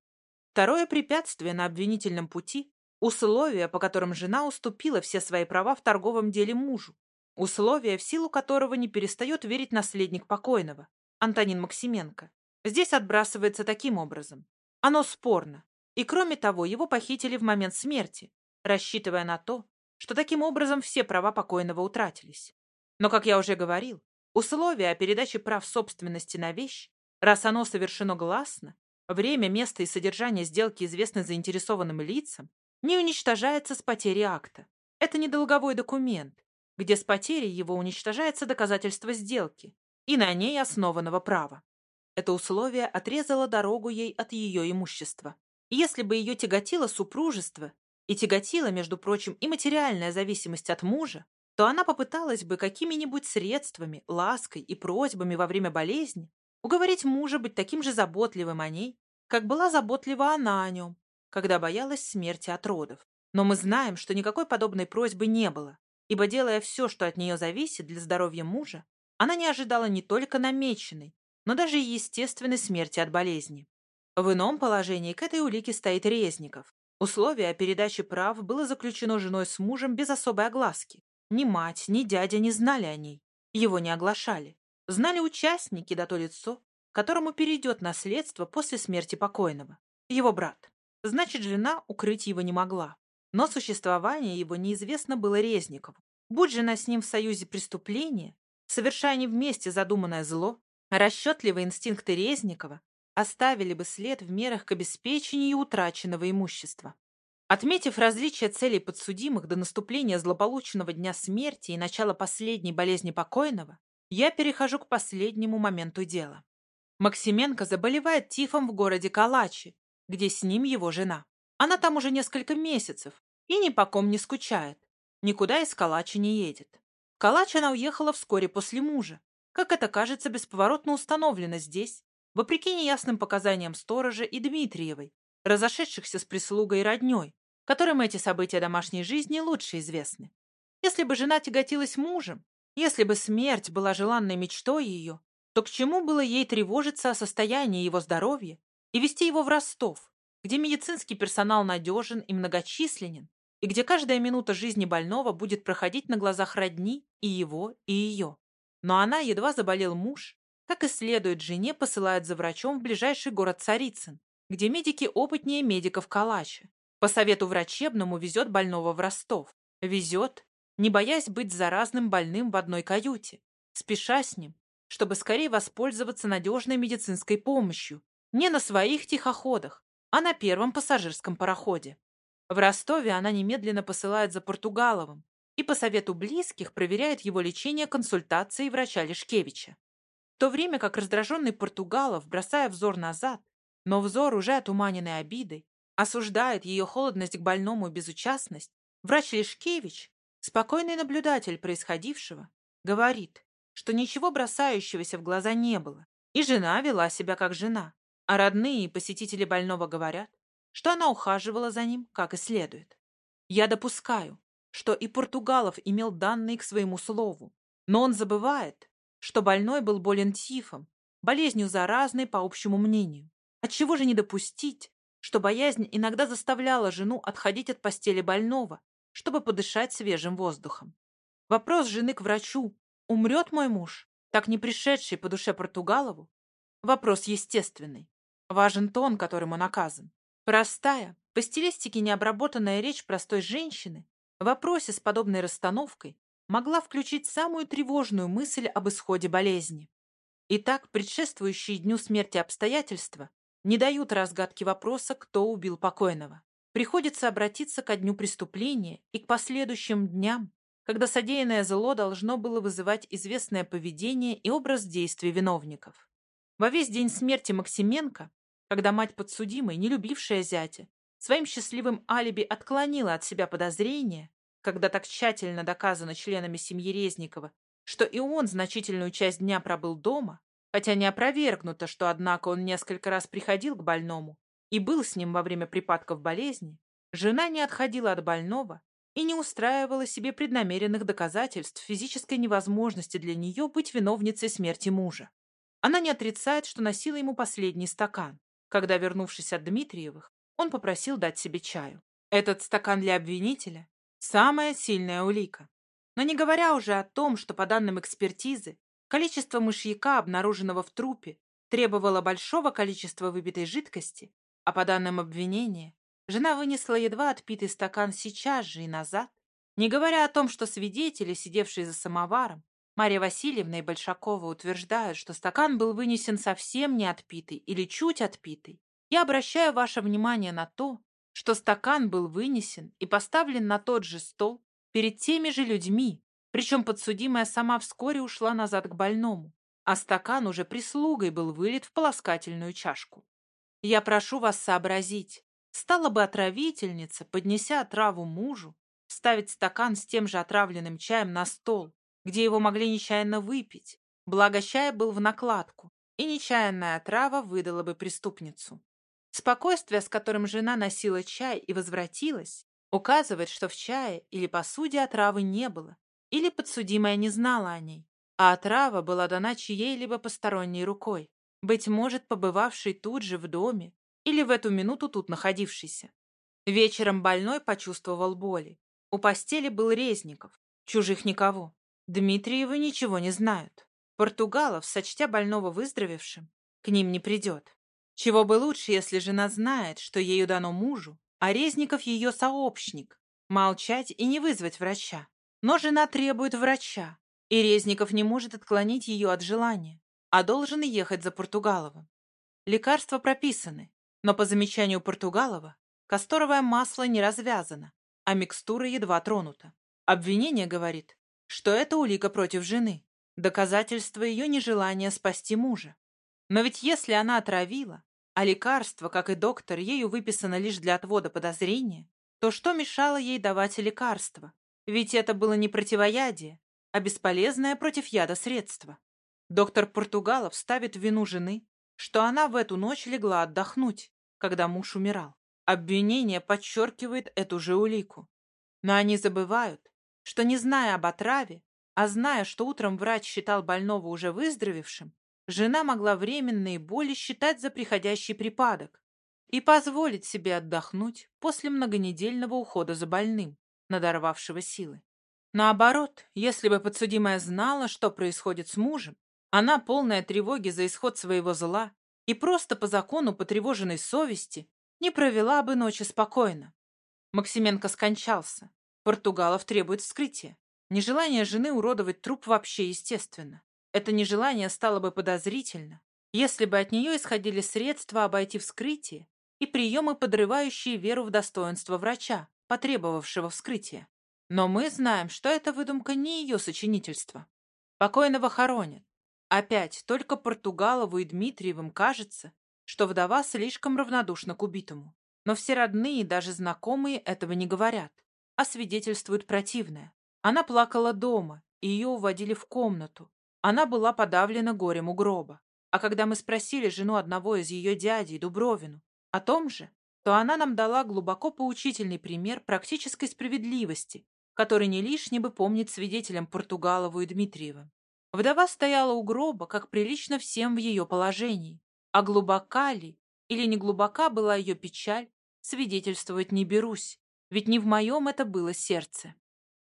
Второе препятствие на обвинительном пути – условие, по которым жена уступила все свои права в торговом деле мужу, условие, в силу которого не перестает верить наследник покойного, Антонин Максименко. Здесь отбрасывается таким образом. Оно спорно, и кроме того, его похитили в момент смерти, рассчитывая на то, что таким образом все права покойного утратились. Но, как я уже говорил, условие о передаче прав собственности на вещь, раз оно совершено гласно, время, место и содержание сделки известны заинтересованным лицам, не уничтожается с потери акта. Это не долговой документ, где с потерей его уничтожается доказательство сделки и на ней основанного права. Это условие отрезало дорогу ей от ее имущества. Если бы ее тяготило супружество и тяготила, между прочим, и материальная зависимость от мужа, то она попыталась бы какими-нибудь средствами, лаской и просьбами во время болезни уговорить мужа быть таким же заботливым о ней, как была заботлива она о нем, когда боялась смерти от родов. Но мы знаем, что никакой подобной просьбы не было, ибо, делая все, что от нее зависит для здоровья мужа, она не ожидала не только намеченной, но даже естественной смерти от болезни. В ином положении к этой улике стоит Резников. Условие о передаче прав было заключено женой с мужем без особой огласки, ни мать, ни дядя не знали о ней, его не оглашали. Знали участники, да то лицо, которому перейдет наследство после смерти покойного. Его брат. Значит, жена укрыть его не могла. Но существование его неизвестно было Резникову. Будь жена с ним в союзе преступления, совершая не вместе задуманное зло, расчетливые инстинкты Резникова оставили бы след в мерах к обеспечению утраченного имущества. Отметив различия целей подсудимых до наступления злополучного дня смерти и начала последней болезни покойного, я перехожу к последнему моменту дела. Максименко заболевает тифом в городе Калачи, где с ним его жена. Она там уже несколько месяцев и ни по ком не скучает, никуда из Калачи не едет. В Калач она уехала вскоре после мужа, как это кажется бесповоротно установлено здесь, вопреки неясным показаниям сторожа и Дмитриевой, разошедшихся с прислугой и родней, которым эти события домашней жизни лучше известны. Если бы жена тяготилась мужем, если бы смерть была желанной мечтой ее, то к чему было ей тревожиться о состоянии его здоровья и вести его в Ростов, где медицинский персонал надежен и многочисленен, и где каждая минута жизни больного будет проходить на глазах родни и его, и ее. Но она, едва заболел муж, как и следует жене, посылает за врачом в ближайший город Царицын, где медики опытнее медиков Калача. По совету врачебному везет больного в Ростов. Везет, не боясь быть заразным больным в одной каюте, спеша с ним, чтобы скорее воспользоваться надежной медицинской помощью, не на своих тихоходах, а на первом пассажирском пароходе. В Ростове она немедленно посылает за Португаловым и по совету близких проверяет его лечение консультацией врача Лешкевича. В то время как раздраженный Португалов, бросая взор назад, но взор уже отуманенный обидой, осуждает ее холодность к больному и безучастность, врач Лешкевич, спокойный наблюдатель происходившего, говорит, что ничего бросающегося в глаза не было, и жена вела себя как жена, а родные и посетители больного говорят, что она ухаживала за ним как и следует. Я допускаю, что и Португалов имел данные к своему слову, но он забывает, что больной был болен тифом, болезнью заразной по общему мнению. Отчего же не допустить, что боязнь иногда заставляла жену отходить от постели больного, чтобы подышать свежим воздухом? Вопрос жены к врачу «Умрет мой муж?» так не пришедший по душе Португалову? Вопрос естественный. Важен тон, которым он оказан. Простая, по стилистике необработанная речь простой женщины в вопросе с подобной расстановкой могла включить самую тревожную мысль об исходе болезни. Итак, предшествующие дню смерти обстоятельства не дают разгадки вопроса, кто убил покойного. Приходится обратиться ко дню преступления и к последующим дням, когда содеянное зло должно было вызывать известное поведение и образ действий виновников. Во весь день смерти Максименко когда мать подсудимой, не любившая зятя, своим счастливым алиби отклонила от себя подозрения, когда так тщательно доказано членами семьи Резникова, что и он значительную часть дня пробыл дома, хотя не опровергнуто, что, однако, он несколько раз приходил к больному и был с ним во время припадков болезни, жена не отходила от больного и не устраивала себе преднамеренных доказательств физической невозможности для нее быть виновницей смерти мужа. Она не отрицает, что носила ему последний стакан, когда, вернувшись от Дмитриевых, он попросил дать себе чаю. Этот стакан для обвинителя – самая сильная улика. Но не говоря уже о том, что по данным экспертизы, количество мышьяка, обнаруженного в трупе, требовало большого количества выпитой жидкости, а по данным обвинения, жена вынесла едва отпитый стакан сейчас же и назад, не говоря о том, что свидетели, сидевшие за самоваром, Марья Васильевна и Большакова утверждают, что стакан был вынесен совсем не отпитый или чуть отпитый. Я обращаю ваше внимание на то, что стакан был вынесен и поставлен на тот же стол перед теми же людьми, причем подсудимая сама вскоре ушла назад к больному, а стакан уже прислугой был вылит в полоскательную чашку. Я прошу вас сообразить, стала бы отравительница, поднеся отраву мужу, ставить стакан с тем же отравленным чаем на стол, где его могли нечаянно выпить, благо чай был в накладку, и нечаянная трава выдала бы преступницу. Спокойствие, с которым жена носила чай и возвратилась, указывает, что в чае или посуде отравы не было, или подсудимая не знала о ней, а отрава была дана чьей-либо посторонней рукой, быть может, побывавшей тут же в доме или в эту минуту тут находившейся. Вечером больной почувствовал боли. У постели был Резников, чужих никого. Дмитриевы ничего не знают. Португалов, сочтя больного выздоровевшим, к ним не придет. Чего бы лучше, если жена знает, что ею дано мужу, а Резников ее сообщник, молчать и не вызвать врача. Но жена требует врача, и Резников не может отклонить ее от желания, а должен ехать за Португаловым. Лекарства прописаны, но по замечанию Португалова касторовое масло не развязано, а микстура едва тронута. Обвинение говорит, что это улика против жены, доказательство ее нежелания спасти мужа. Но ведь если она отравила, а лекарство, как и доктор, ею выписано лишь для отвода подозрения, то что мешало ей давать лекарство? Ведь это было не противоядие, а бесполезное против яда средство. Доктор Португалов ставит вину жены, что она в эту ночь легла отдохнуть, когда муж умирал. Обвинение подчеркивает эту же улику. Но они забывают, что не зная об отраве, а зная, что утром врач считал больного уже выздоровевшим, жена могла временные боли считать за приходящий припадок и позволить себе отдохнуть после многонедельного ухода за больным, надорвавшего силы. Наоборот, если бы подсудимая знала, что происходит с мужем, она, полная тревоги за исход своего зла и просто по закону потревоженной совести, не провела бы ночи спокойно. Максименко скончался. Португалов требует вскрытия. Нежелание жены уродовать труп вообще естественно. Это нежелание стало бы подозрительно, если бы от нее исходили средства обойти вскрытие и приемы, подрывающие веру в достоинство врача, потребовавшего вскрытия. Но мы знаем, что эта выдумка не ее сочинительство. Покойного хоронят. Опять только Португалову и Дмитриевым кажется, что вдова слишком равнодушна к убитому. Но все родные и даже знакомые этого не говорят, а свидетельствуют противное. Она плакала дома, и ее уводили в комнату. Она была подавлена горем у гроба. А когда мы спросили жену одного из ее дядей, Дубровину, о том же, то она нам дала глубоко поучительный пример практической справедливости, который не лишний бы помнить свидетелям Португалову и Дмитриевым. Вдова стояла у гроба, как прилично всем в ее положении, а глубока ли или не глубока была ее печаль, свидетельствовать не берусь, ведь не в моем это было сердце.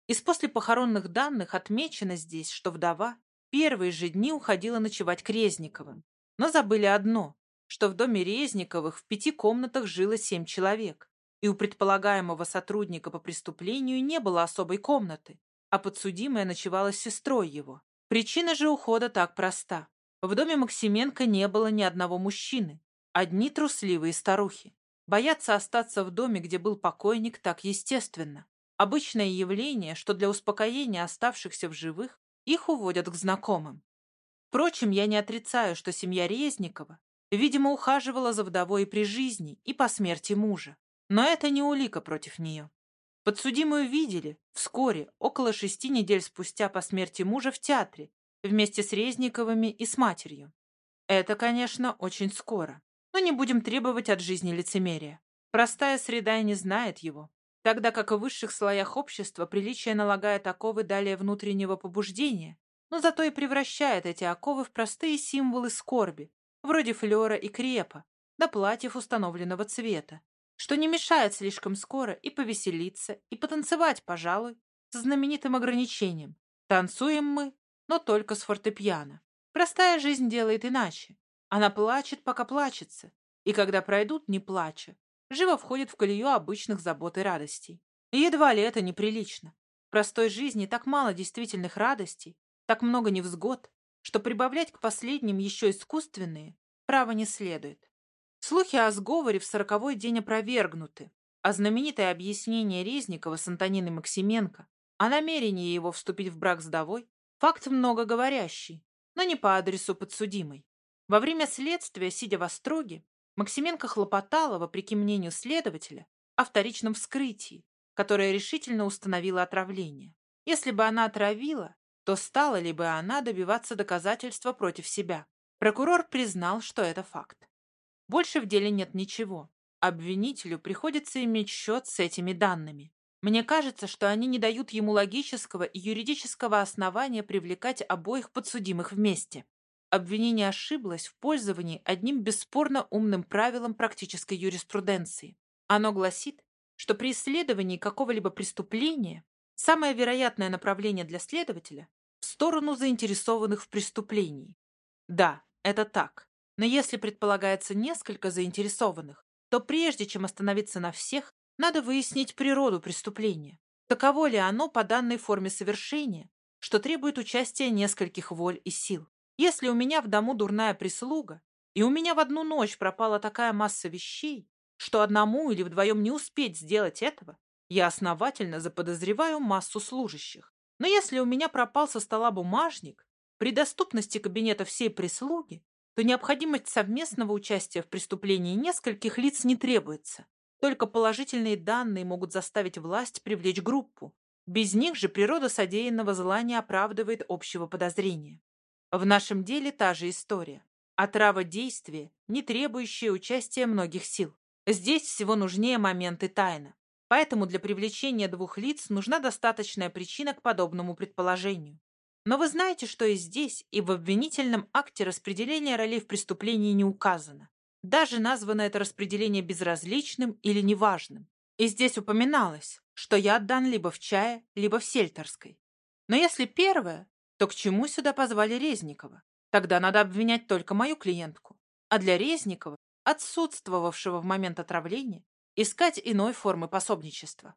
Из послепохоронных данных отмечено здесь, что вдова первые же дни уходила ночевать к Резниковым. Но забыли одно, что в доме Резниковых в пяти комнатах жило семь человек, и у предполагаемого сотрудника по преступлению не было особой комнаты, а подсудимая ночевала с сестрой его. Причина же ухода так проста. В доме Максименко не было ни одного мужчины, одни трусливые старухи. Бояться остаться в доме, где был покойник, так естественно. Обычное явление, что для успокоения оставшихся в живых их уводят к знакомым. Впрочем, я не отрицаю, что семья Резникова, видимо, ухаживала за вдовой при жизни, и по смерти мужа. Но это не улика против нее. Подсудимую видели вскоре, около шести недель спустя по смерти мужа в театре, вместе с Резниковыми и с матерью. Это, конечно, очень скоро, но не будем требовать от жизни лицемерия. Простая среда и не знает его тогда как в высших слоях общества приличие налагает оковы далее внутреннего побуждения, но зато и превращает эти оковы в простые символы скорби, вроде флера и крепа, до платьев установленного цвета, что не мешает слишком скоро и повеселиться, и потанцевать, пожалуй, с знаменитым ограничением. Танцуем мы, но только с фортепиано. Простая жизнь делает иначе. Она плачет, пока плачется, и когда пройдут, не плача, живо входит в колею обычных забот и радостей. Едва ли это неприлично. В простой жизни так мало действительных радостей, так много невзгод, что прибавлять к последним еще искусственные право не следует. Слухи о сговоре в сороковой день опровергнуты, а знаменитое объяснение Резникова с Антониной Максименко о намерении его вступить в брак с Довой – факт многоговорящий, но не по адресу подсудимой. Во время следствия, сидя в остроге, Максименко хлопотала, вопреки мнению следователя, о вторичном вскрытии, которое решительно установило отравление. Если бы она отравила, то стала ли бы она добиваться доказательства против себя? Прокурор признал, что это факт. Больше в деле нет ничего. Обвинителю приходится иметь счет с этими данными. Мне кажется, что они не дают ему логического и юридического основания привлекать обоих подсудимых вместе. Обвинение ошиблось в пользовании одним бесспорно умным правилом практической юриспруденции. Оно гласит, что при исследовании какого-либо преступления самое вероятное направление для следователя в сторону заинтересованных в преступлении. Да, это так. Но если предполагается несколько заинтересованных, то прежде чем остановиться на всех, надо выяснить природу преступления. Таково ли оно по данной форме совершения, что требует участия нескольких воль и сил. Если у меня в дому дурная прислуга, и у меня в одну ночь пропала такая масса вещей, что одному или вдвоем не успеть сделать этого, я основательно заподозреваю массу служащих. Но если у меня пропал со стола бумажник, при доступности кабинета всей прислуги, то необходимость совместного участия в преступлении нескольких лиц не требуется. Только положительные данные могут заставить власть привлечь группу. Без них же природа содеянного зла не оправдывает общего подозрения. В нашем деле та же история. Отрава действия, не требующая участия многих сил. Здесь всего нужнее момент и тайна. Поэтому для привлечения двух лиц нужна достаточная причина к подобному предположению. Но вы знаете, что и здесь, и в обвинительном акте распределение ролей в преступлении не указано. Даже названо это распределение безразличным или неважным. И здесь упоминалось, что я отдан либо в чае, либо в сельтерской. Но если первое, то к чему сюда позвали Резникова? Тогда надо обвинять только мою клиентку. А для Резникова, отсутствовавшего в момент отравления, искать иной формы пособничества.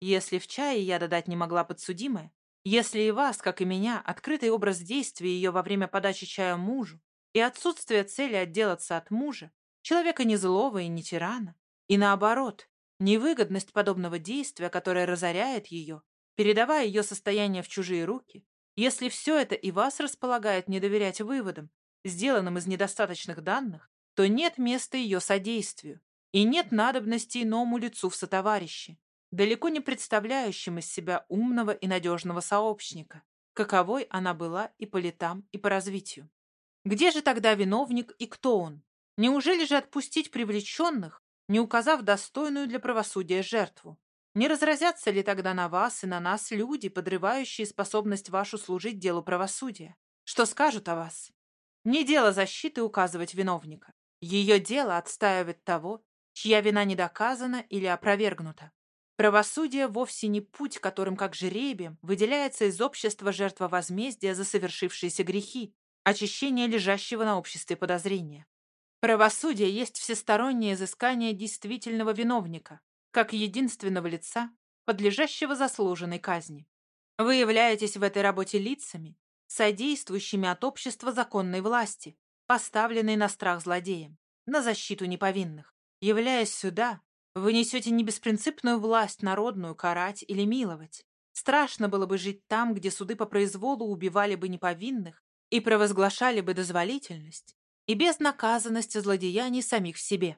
Если в чае я додать не могла подсудимая, если и вас, как и меня, открытый образ действия ее во время подачи чая мужу и отсутствие цели отделаться от мужа, человека не злого и не тирана, и наоборот, невыгодность подобного действия, которое разоряет ее, передавая ее состояние в чужие руки, если все это и вас располагает не доверять выводам, сделанным из недостаточных данных, то нет места ее содействию, и нет надобности иному лицу в сотоварище, далеко не представляющим из себя умного и надежного сообщника, каковой она была и по летам, и по развитию. Где же тогда виновник и кто он? Неужели же отпустить привлеченных, не указав достойную для правосудия жертву? Не разразятся ли тогда на вас и на нас люди, подрывающие способность вашу служить делу правосудия? Что скажут о вас? Не дело защиты указывать виновника. Ее дело отстаивать того, чья вина не доказана или опровергнута. Правосудие вовсе не путь, которым, как жеребием, выделяется из общества жертва возмездия за совершившиеся грехи, очищение лежащего на обществе подозрения. Правосудие есть всестороннее изыскание действительного виновника, как единственного лица, подлежащего заслуженной казни. Вы являетесь в этой работе лицами, содействующими от общества законной власти, поставленной на страх злодеям, на защиту неповинных. Являясь сюда, вы несете не беспринципную власть народную карать или миловать. Страшно было бы жить там, где суды по произволу убивали бы неповинных и провозглашали бы дозволительность и безнаказанность злодеяний самих в себе.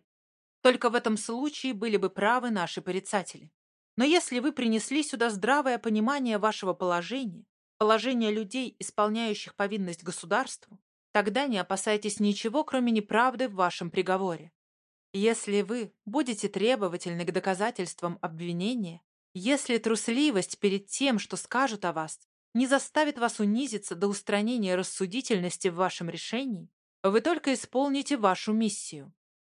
Только в этом случае были бы правы наши порицатели. Но если вы принесли сюда здравое понимание вашего положения, положения людей, исполняющих повинность государству, тогда не опасайтесь ничего, кроме неправды в вашем приговоре. Если вы будете требовательны к доказательствам обвинения, если трусливость перед тем, что скажут о вас, не заставит вас унизиться до устранения рассудительности в вашем решении, вы только исполните вашу миссию.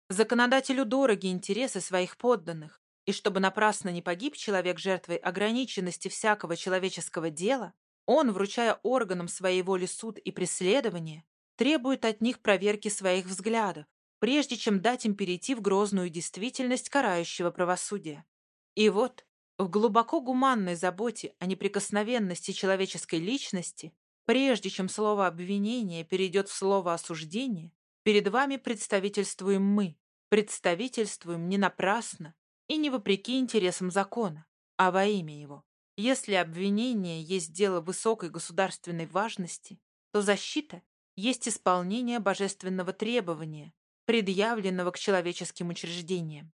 Законодателю дороги интересы своих подданных, и чтобы напрасно не погиб человек жертвой ограниченности всякого человеческого дела, он, вручая органам своей воли суд и преследование, требует от них проверки своих взглядов, прежде чем дать им перейти в грозную действительность карающего правосудия. И вот, в глубоко гуманной заботе о неприкосновенности человеческой личности, прежде чем слово обвинения перейдет в слово осуждения, перед вами представительствуем мы, представительствуем не напрасно и не вопреки интересам закона, а во имя его. Если обвинение есть дело высокой государственной важности, то защита есть исполнение божественного требования, предъявленного к человеческим учреждениям.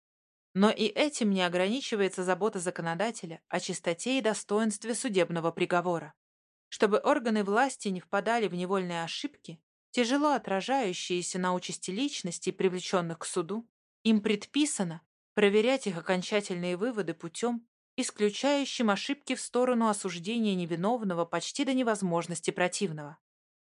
Но и этим не ограничивается забота законодателя о чистоте и достоинстве судебного приговора. Чтобы органы власти не впадали в невольные ошибки, тяжело отражающиеся на участи личностей, привлеченных к суду, им предписано проверять их окончательные выводы путем, исключающим ошибки в сторону осуждения невиновного почти до невозможности противного.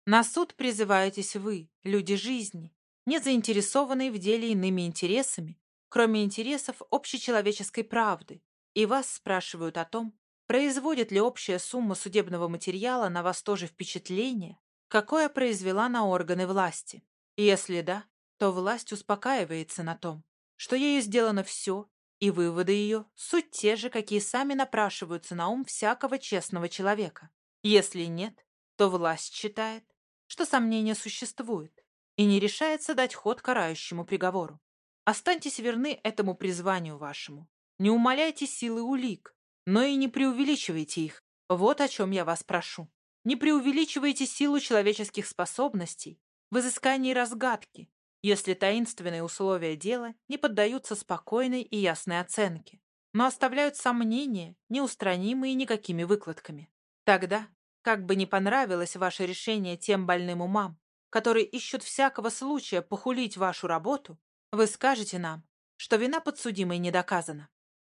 На суд призываетесь вы, люди жизни, не заинтересованные в деле иными интересами, кроме интересов общечеловеческой правды, и вас спрашивают о том, производит ли общая сумма судебного материала на вас тоже впечатление, какое произвела на органы власти. Если да, то власть успокаивается на том, что ею сделано все, и выводы ее суть те же, какие сами напрашиваются на ум всякого честного человека. Если нет, то власть считает, что сомнения существуют, и не решается дать ход карающему приговору. Останьтесь верны этому призванию вашему. Не умаляйте силы улик, но и не преувеличивайте их. Вот о чем я вас прошу. Не преувеличивайте силу человеческих способностей в изыскании разгадки, если таинственные условия дела не поддаются спокойной и ясной оценке, но оставляют сомнения, неустранимые никакими выкладками. Тогда, Как бы не понравилось ваше решение тем больным умам, которые ищут всякого случая похулить вашу работу, вы скажете нам, что вина подсудимой не доказана.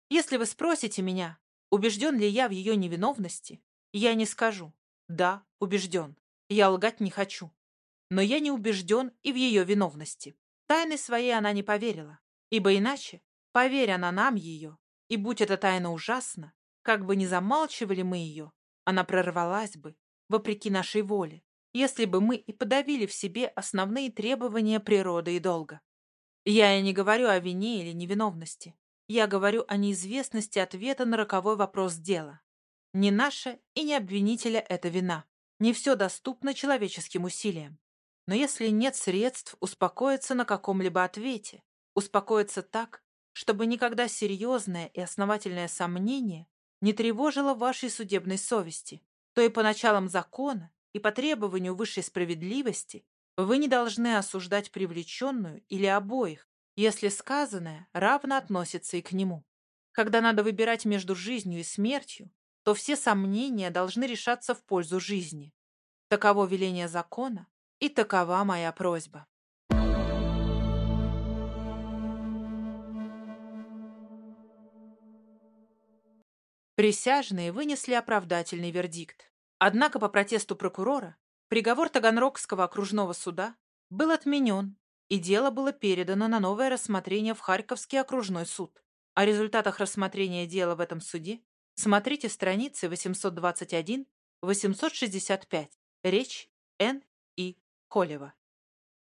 Если вы спросите меня, убежден ли я в ее невиновности, я не скажу «да, убежден». Я лгать не хочу. Но я не убежден и в ее виновности. Тайны своей она не поверила, ибо иначе, поверь она нам ее, и будь эта тайна ужасна, как бы ни замалчивали мы ее, она прорвалась бы, вопреки нашей воле, если бы мы и подавили в себе основные требования природы и долга. Я и не говорю о вине или невиновности. Я говорю о неизвестности ответа на роковой вопрос дела. Не наша и не обвинителя это вина. Не все доступно человеческим усилиям. Но если нет средств успокоиться на каком-либо ответе, успокоиться так, чтобы никогда серьезное и основательное сомнение не тревожило вашей судебной совести, то и по началам закона, и по требованию высшей справедливости вы не должны осуждать привлеченную или обоих, если сказанное равно относится и к нему. Когда надо выбирать между жизнью и смертью, то все сомнения должны решаться в пользу жизни. Таково веление закона, и такова моя просьба. Присяжные вынесли оправдательный вердикт. Однако по протесту прокурора приговор Таганрогского окружного суда был отменен, и дело было передано на новое рассмотрение в Харьковский окружной суд. О результатах рассмотрения дела в этом суде смотрите страницы 821-865. Речь Н. И. Колева.